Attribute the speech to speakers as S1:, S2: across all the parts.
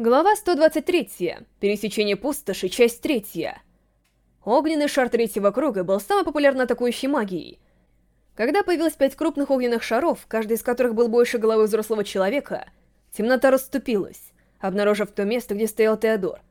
S1: Глава 123. Пересечение пустоши, часть 3. Огненный шар третьего круга был самой популярной атакующей магией. Когда появилось пять крупных огненных шаров, каждый из которых был больше головы взрослого человека, темнота расступилась, обнаружив то место, где стоял Теодор.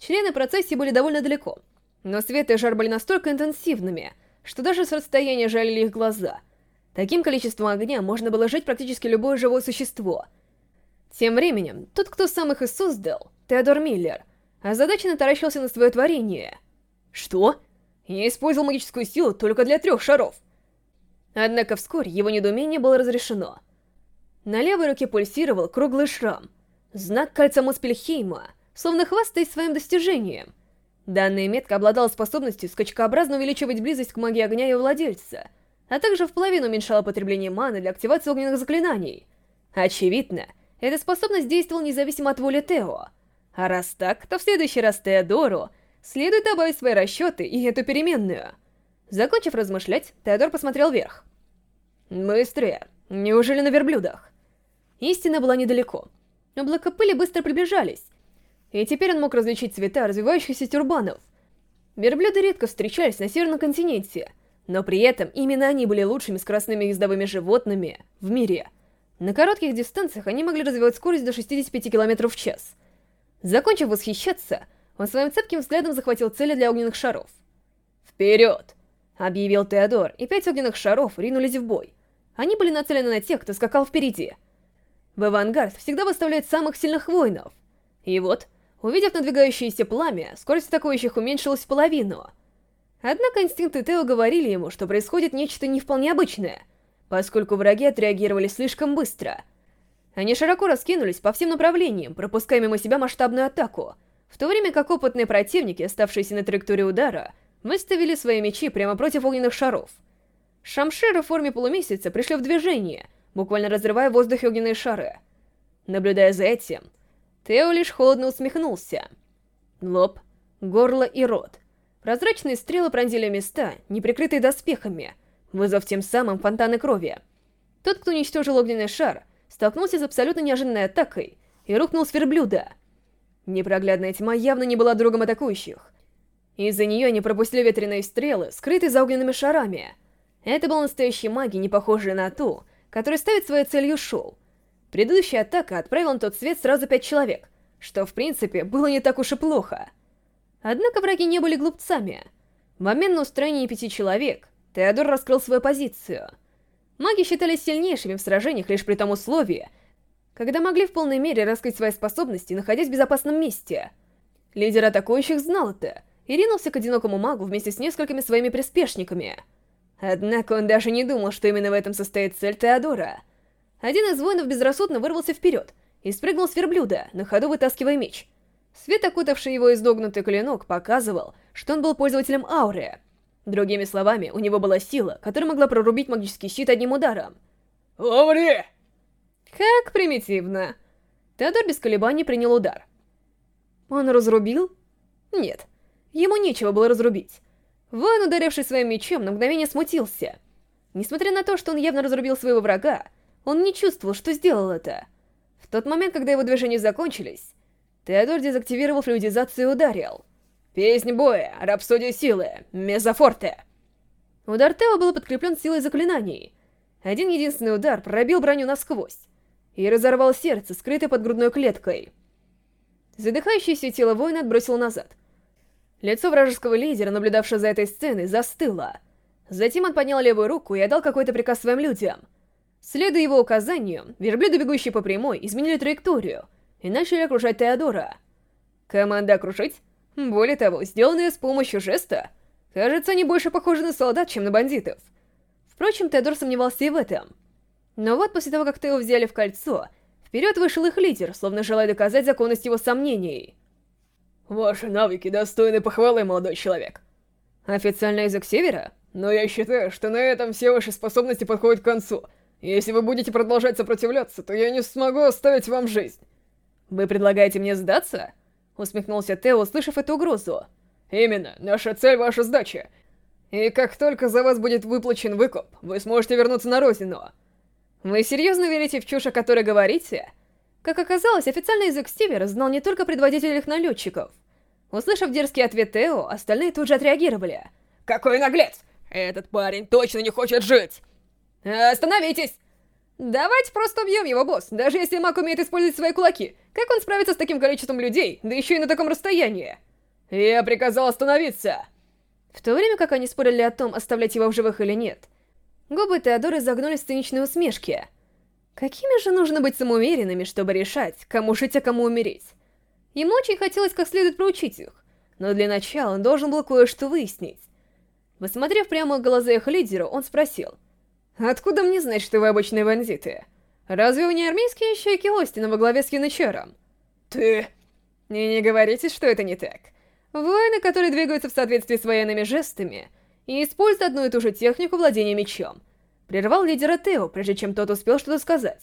S1: Члены процессии были довольно далеко, но свет и жар были настолько интенсивными, что даже с расстояния жалили их глаза. Таким количеством огня можно было жить практически любое живое существо — тем временем, тот, кто сам их и создал, Теодор Миллер, озадаченно таращился на свое творение. Что? Я использовал магическую силу только для трех шаров. Однако вскоре его недоумение было разрешено. На левой руке пульсировал круглый шрам, знак кольца Муспельхейма, словно хвастаясь своим достижением. Данная метка обладала способностью скачкообразно увеличивать близость к магии огня ее владельца, а также в половину уменьшала потребление маны для активации огненных заклинаний. Очевидно, эта способность действовала независимо от воли Тео. А раз так, то в следующий раз Теодору следует добавить свои расчеты и эту переменную. Закончив размышлять, Теодор посмотрел вверх. «Быстрее! Неужели на верблюдах?» Истина была недалеко. Облака пыли быстро приближались, и теперь он мог различить цвета развивающихся тюрбанов. Верблюды редко встречались на Северном континенте, но при этом именно они были лучшими скоростными ездовыми животными в мире — на коротких дистанциях они могли развивать скорость до 65 км в час. Закончив восхищаться, он своим цепким взглядом захватил цели для огненных шаров. «Вперед!» — объявил Теодор, и пять огненных шаров ринулись в бой. Они были нацелены на тех, кто скакал впереди. В авангард всегда выставляют самых сильных воинов. И вот, увидев надвигающееся пламя, скорость атакующих уменьшилась в половину. Однако инстинкты Тео говорили ему, что происходит нечто не вполне обычное — поскольку враги отреагировали слишком быстро. Они широко раскинулись по всем направлениям, пропуская мимо себя масштабную атаку, в то время как опытные противники, оставшиеся на траектории удара, выставили свои мечи прямо против огненных шаров. Шамширы в форме полумесяца пришли в движение, буквально разрывая в воздухе огненные шары. Наблюдая за этим, Тео лишь холодно усмехнулся. Лоб, горло и рот. Прозрачные стрелы пронзили места, не прикрытые доспехами — вызвав тем самым фонтаны крови. Тот, кто уничтожил огненный шар, столкнулся с абсолютно неожиданной атакой и рухнул с верблюда. Непроглядная тьма явно не была другом атакующих. Из-за нее они пропустили ветреные стрелы, скрытые за огненными шарами. Это была настоящая магия, не похожая на ту, которая ставит своей целью шоу. Предыдущая атака отправила на тот свет сразу пять человек, что, в принципе, было не так уж и плохо. Однако враги не были глупцами. В момент на устранение пяти человек Теодор раскрыл свою позицию. Маги считались сильнейшими в сражениях лишь при том условии, когда могли в полной мере раскрыть свои способности, находясь в безопасном месте. Лидер атакующих знал это и ринулся к одинокому магу вместе с несколькими своими приспешниками. Однако он даже не думал, что именно в этом состоит цель Теодора. Один из воинов безрассудно вырвался вперед и спрыгнул с верблюда, на ходу вытаскивая меч. Свет, окутавший его изогнутый клинок, показывал, что он был пользователем ауры — Другими словами, у него была сила, которая могла прорубить магический щит одним ударом.
S2: «Умри!»
S1: Как примитивно. Теодор без колебаний принял удар. Он разрубил? Нет, ему нечего было разрубить. Воин, ударивший своим мечом, на мгновение смутился. Несмотря на то, что он явно разрубил своего врага, он не чувствовал, что сделал это. В тот момент, когда его движения закончились, Теодор дезактивировал флюидизацию и ударил. Песнь боя, рапсодия силы, мезофорте. Удар Тео был подкреплен силой заклинаний. Один единственный удар пробил броню насквозь и разорвал сердце, скрытое под грудной клеткой. Задыхающееся тело воина отбросило назад. Лицо вражеского лидера, наблюдавшего за этой сценой, застыло. Затем он поднял левую руку и отдал какой-то приказ своим людям. Следуя его указанию, верблюды, бегущие по прямой, изменили траекторию и начали окружать Теодора. Команда окружить более того, сделанные с помощью жеста, кажется, они больше похожи на солдат, чем на бандитов. Впрочем, Теодор сомневался и в этом. Но вот после того, как Тео взяли в кольцо, вперед вышел их лидер, словно желая доказать законность его сомнений.
S2: «Ваши навыки достойны похвалы, молодой человек».
S1: Официальный язык Севера?
S2: Но я считаю, что на этом все ваши способности подходят к концу. Если вы будете продолжать сопротивляться, то я не смогу оставить вам жизнь.
S1: Вы предлагаете мне сдаться? Усмехнулся Тео, услышав эту угрозу.
S2: Именно, наша цель — ваша сдача. И как только за вас будет выплачен выкуп, вы сможете вернуться на родину.
S1: Вы серьезно верите в чушь, о которой говорите? Как оказалось, официальный язык Стивера знал не только предводитель их налетчиков. Услышав дерзкий ответ Тео, остальные тут же отреагировали.
S2: «Какой наглец! Этот парень точно не хочет жить!»
S1: «Остановитесь!» «Давайте просто убьем его, босс, даже если маг умеет использовать свои кулаки. Как он справится с таким количеством людей, да еще и на таком расстоянии?»
S2: «Я приказал остановиться!»
S1: В то время как они спорили о том, оставлять его в живых или нет, губы Теодоры загнулись в циничной усмешке. Какими же нужно быть самоуверенными, чтобы решать, кому жить, а кому умереть? Ему очень хотелось как следует проучить их, но для начала он должен был кое-что выяснить. Посмотрев прямо в глаза их лидеру, он спросил, «Откуда мне знать, что вы обычные бандиты? Разве вы не армейские ищейки Остина во главе с Янычаром?»
S2: «Ты...»
S1: И не говорите, что это не так. Воины, которые двигаются в соответствии с военными жестами и используют одну и ту же технику владения мечом, Прервал лидера Тео, прежде чем тот успел что-то сказать.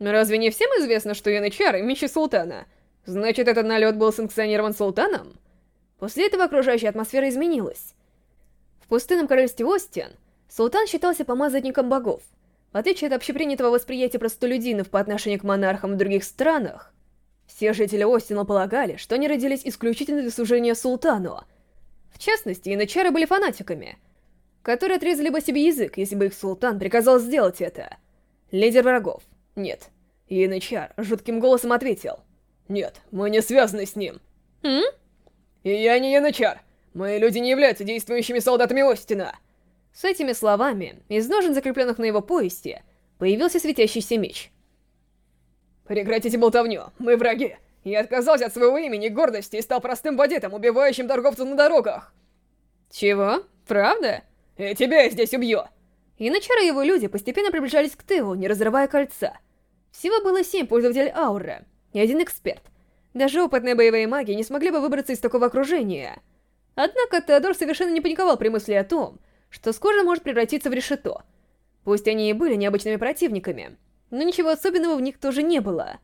S1: Разве не всем известно, что Янычар — мечи Султана? Значит, этот налет был санкционирован Султаном? После этого окружающая атмосфера изменилась. В пустынном королевстве Остиан Султан считался помазанником богов. В отличие от общепринятого восприятия простолюдинов по отношению к монархам в других странах, все жители Остина полагали, что они родились исключительно для служения султану. В частности, янычары были фанатиками — которые отрезали бы себе язык, если бы их султан приказал сделать это. Лидер врагов. Нет. Янычар жутким голосом ответил.
S2: Нет, мы не связаны с ним.
S1: М?
S2: И я не Янычар. Мои люди не являются действующими солдатами Остина.
S1: С этими словами, из ножен, закрепленных на его поясе, появился светящийся меч.
S2: Прекратите болтовню, мы враги. Я отказался от своего имени и гордости и стал простым бандитом, убивающим торговцев на дорогах.
S1: Чего? Правда?
S2: И тебя я здесь убью!»
S1: Янычар и его люди постепенно приближались к Тео, не разрывая кольца. Всего было семь пользователей ауры и один эксперт. Даже опытные боевые маги не смогли бы выбраться из такого окружения. Однако Теодор совершенно не паниковал при мысли о том, что скоро может превратиться в решето. Пусть они и были необычными противниками, но ничего особенного в них тоже не было.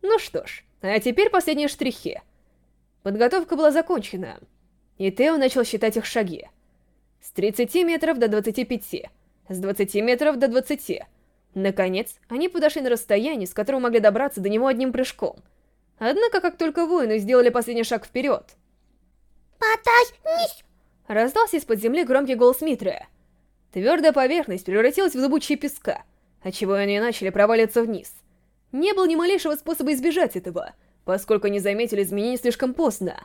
S1: Ну что ж, а теперь последние штрихи. Подготовка была закончена, и Тео начал считать их шаги. С 30 метров до 25. С 20 метров до 20. Наконец, они подошли на расстояние, с которого могли добраться до него одним прыжком. Однако, как только воины сделали последний шаг вперед...
S3: «Подождись!»
S1: Раздался из-под земли громкий голос Митры. Твердая поверхность превратилась в зубучие песка, отчего они начали проваливаться вниз. Не было ни малейшего способа избежать этого, поскольку они заметили изменения слишком поздно.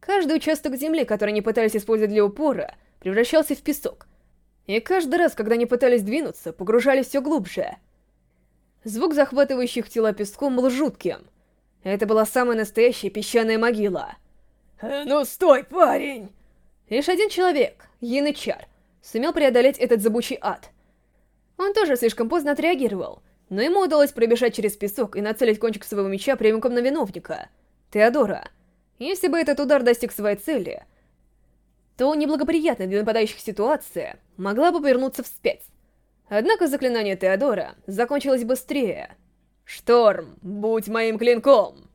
S1: Каждый участок земли, который они пытались использовать для упора, превращался в песок. И каждый раз, когда они пытались двинуться, погружались все глубже. Звук захватывающих тела песком был жутким. Это была самая настоящая песчаная могила.
S2: «Э, «Ну стой, парень!»
S1: Лишь один человек, Янычар, сумел преодолеть этот забучий ад. Он тоже слишком поздно отреагировал, но ему удалось пробежать через песок и нацелить кончик своего меча прямиком на виновника, Теодора. Если бы этот удар достиг своей цели, то неблагоприятная для нападающих ситуация могла бы повернуться вспять. Однако заклинание Теодора закончилось быстрее. «Шторм, будь моим клинком!»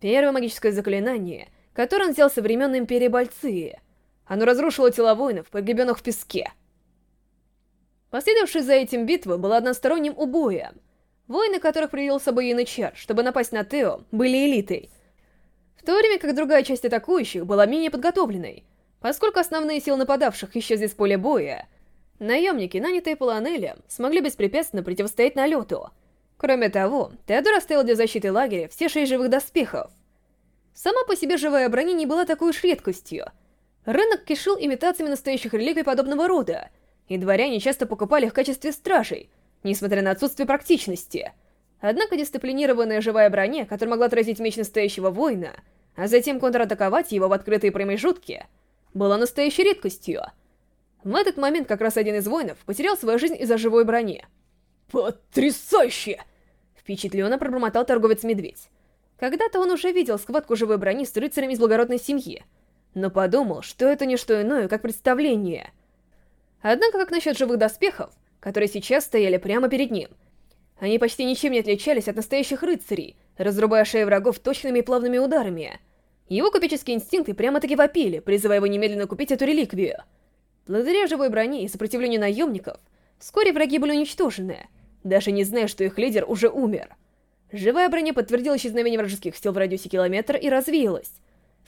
S1: Первое магическое заклинание, которое он взял со времен Империи Бальции. Оно разрушило тела воинов, погребенных в песке. Последовавшая за этим битва была односторонним убоем. Воины, которых привел с собой Янычар, чтобы напасть на Тео, были элитой. В то время как другая часть атакующих была менее подготовленной, Поскольку основные силы нападавших исчезли с поля боя, наемники, нанятые Поланелем, смогли беспрепятственно противостоять налету. Кроме того, Теодор оставил для защиты лагеря все шесть живых доспехов. Сама по себе живая броня не была такой уж редкостью. Рынок кишил имитациями настоящих реликвий подобного рода, и дворяне часто покупали их в качестве стражей, несмотря на отсутствие практичности. Однако дисциплинированная живая броня, которая могла отразить меч настоящего воина, а затем контратаковать его в открытые промежутки — была настоящей редкостью. В этот момент как раз один из воинов потерял свою жизнь из-за живой брони.
S2: «Потрясающе!»
S1: Впечатленно пробормотал торговец-медведь. Когда-то он уже видел схватку живой брони с рыцарями из благородной семьи, но подумал, что это не что иное, как представление. Однако, как насчет живых доспехов, которые сейчас стояли прямо перед ним? Они почти ничем не отличались от настоящих рыцарей, разрубая шеи врагов точными и плавными ударами — его купеческие инстинкты прямо-таки вопили, призывая его немедленно купить эту реликвию. Благодаря живой броне и сопротивлению наемников, вскоре враги были уничтожены, даже не зная, что их лидер уже умер. Живая броня подтвердила исчезновение вражеских сил в радиусе километра и развеялась.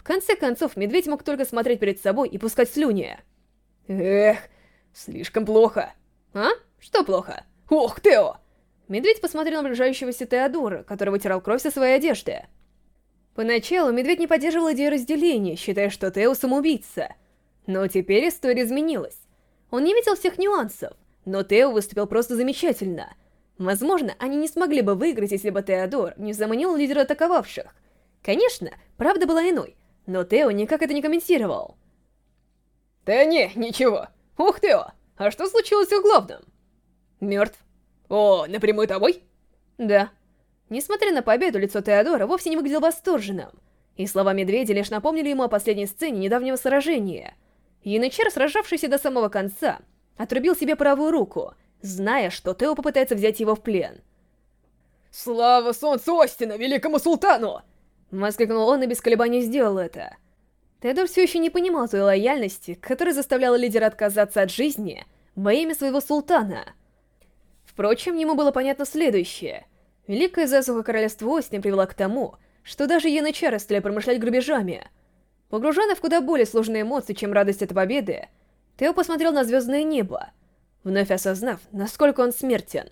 S1: Конце концов, медведь мог только смотреть перед собой и пускать слюни.
S2: Эх, слишком плохо.
S1: А? Что плохо?
S2: Ох, Тео!
S1: Медведь посмотрел на приближающегося Теодора, который вытирал кровь со своей одежды. Поначалу медведь не поддерживал идею разделения, считая, что Тео самоубийца. Но теперь история изменилась. Он не видел всех нюансов, но Тео выступил просто замечательно. Возможно, они не смогли бы выиграть, если бы Теодор не заманил лидера атаковавших. Конечно, правда была иной, но Тео никак это не комментировал.
S2: Да не, ничего. Ух, Тео, а что случилось с главным?
S1: Мертв.
S2: О, напрямую тобой?
S1: Да. Несмотря на победу, лицо Теодора вовсе не выглядело восторженным. И слова медведя лишь напомнили ему о последней сцене недавнего сражения. Янычар, сражавшийся до самого конца, отрубил себе правую руку, зная, что Тео попытается взять его в плен.
S2: «Слава солнцу Остина, великому султану!»
S1: Воскликнул он и без колебаний сделал это. Теодор все еще не понимал той лояльности, которая заставляла лидера отказаться от жизни во имя своего султана. Впрочем, ему было понятно следующее. Великая засуха королевства Остин привела к тому, что даже янычары стали промышлять грабежами. Погруженный в куда более сложные эмоции, чем радость от победы, Тео посмотрел на звездное небо, вновь осознав, насколько он смертен.